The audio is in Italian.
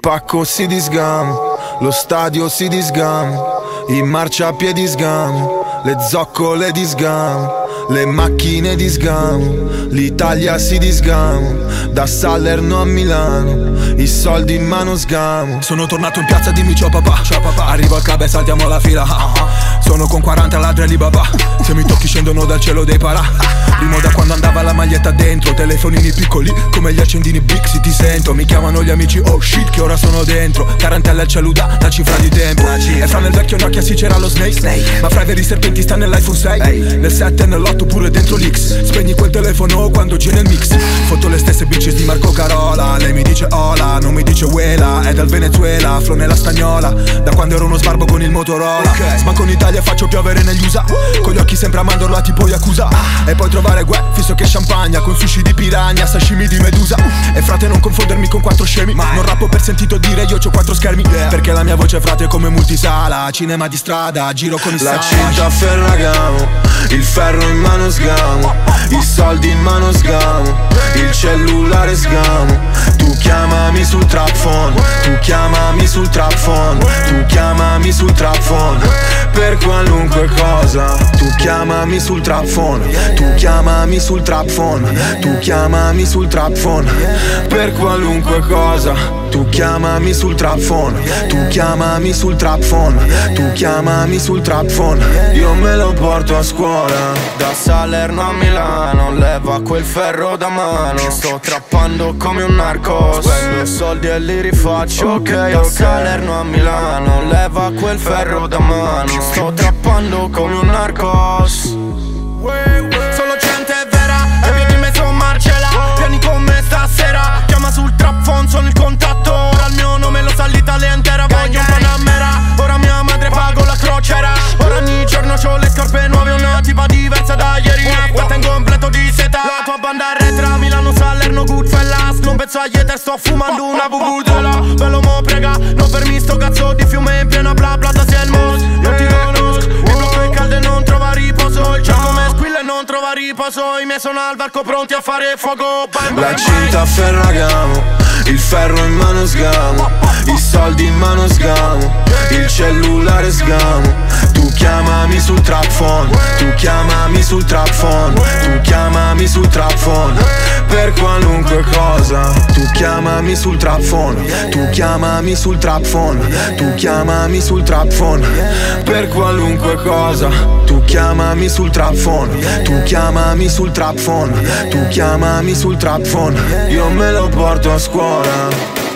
pacco si disgama, lo stadio si disgama, in marciapiedi sgamo, le zoccole di sgamo le macchine di sgamo, l'Italia si disgama, da Salerno a Milano, i soldi in mano sgamo. Sono tornato in piazza, dimmi ciao papà, ciao papà. Arrivo al club e saltiamo la fila. Sono con 40 ladri Alibaba, se mi tocchi scendono dal cielo dei parà. Primo da quando andava la maglietta dentro, telefonini piccoli come gli accendini big, si ti sento. Mi chiamano gli amici, oh shit, che ora sono dentro. Tarantella al celuda, la cifra di tempo. E fra nel vecchio Nokia si c'era lo Snake, ma fra i veri serpenti sta nell'iPhone 6. Nel 7 e nell'8 fatto pure dentro l'X. Spegni quel telefono quando c'è nel mix. Foto le stesse bitches di Marco Carola. Lei mi dice hola, non mi dice uela È dal Venezuela, flow nella stagnola. Da quando ero uno sbarbo con il Motorola. Okay. Sbanco in Italia faccio piovere negli USA. Con gli sempre a mandorla tipo Yakuza. E poi trovare gue, fisso che champagne Con sushi di piranha, sashimi di medusa. E frate non confondermi con quattro scemi. Non rappo per sentito dire io ho quattro schermi. Perché la mia voce frate è come multisala. Cinema di strada, giro con il La cinta a Ferragamo il ferro in mano sgamo I soldi in mano sgamo Il cellulare sgamo. Tu chiamami sul trap phone Tu chiamami sul trap phone qualunque cosa Tu chiamami sul trap phone. Tu chiamami sul trap phone. Tu chiamami sul trap phone. Per qualunque cosa. Tu chiamami sul trap phone. Tu chiamami sul trap phone. Tu chiamami sul trap phone. Io me lo porto a scuola. Da Salerno a Milano. Leva quel ferro da mano. Sto trappando come un narco Spendo soldi e li rifaccio. Ok, da Salerno a Milano. Leva quel ferro da mano. Sto trappando come un narcos. Solo gente vera E piedi in mezzo a Marcella. Vieni con me stasera Chiama sul trap phone Sono il contatto. Ora il mio nome lo sa l'Italia intera Voglio un Panamera. Ora mia madre pago la crociera. Ora ogni giorno ho le scarpe nuove Una tipa diversa da ieri. Nefta in completo di seta. La tua banda retra Milano Salerno Goodfellas. Non penso agli ether Sto fumando una bubutela Bello mo prega Non fermi sto cazzo di fiume in piena bla bla riposo I miei sono al varco pronti a fare fuoco. Bang, bang, La cinta a Ferragamo il ferro in mano sgamo I soldi in mano sgamo Il cellulare sgamo. Tu chiamami sul trap phone Tu chiamami sul trap phone Tu chiamami sul trap phone Per qualunque cosa. Tu chiamami sul trap phone Tu chiamami sul trap phone Tu chiamami sul trap phone. Per qualunque cosa Tu chiamami sul trap phone Tu chiamami sul trap phone Tu chiamami sul trap phone. Io me lo porto a scuola